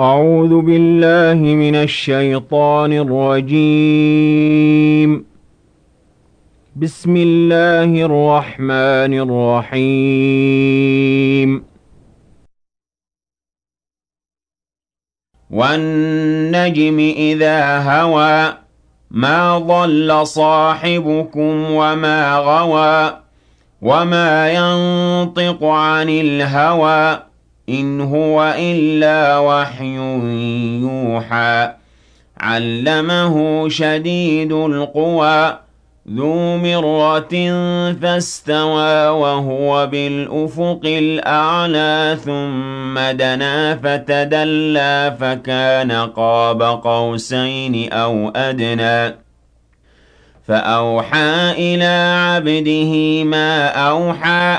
أعوذ بالله من الشيطان الرجيم. بسم الله الرحمن الرحيم. والنجم إذا هوى ما ضل صاحبكم وما غوى وما ينطق عن الهوى. إن هو إلا وحي يوحى علمه شديد القوى ذو مرة فاستوى وهو بالأفق الأعلى ثم دنا فتدلى فكان قاب قوسين أو أدنى فأوحى إلى عبده ما أوحى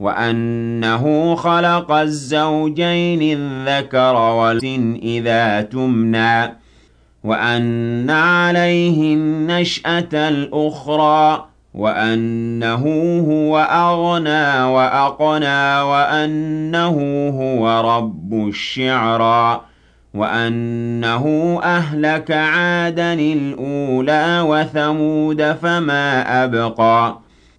وأنه خلق الزوجين الذكر والإنثى إذا تمنى وأن عليه النشأة الأخرى وأنه هو أغنى وأقنى وأنه هو رب الشعرى وأنه أهلك عادا الأولى وثمود فما أبقى.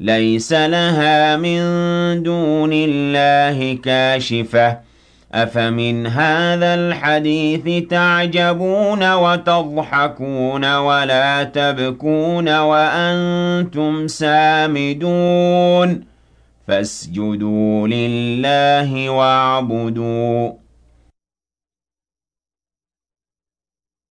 ليس لها من دون الله كاشفة. أفمن هذا الحديث تعجبون وتضحكون ولا تبكون وأنتم سامدون؟ فاسجدوا لله واعبدوا.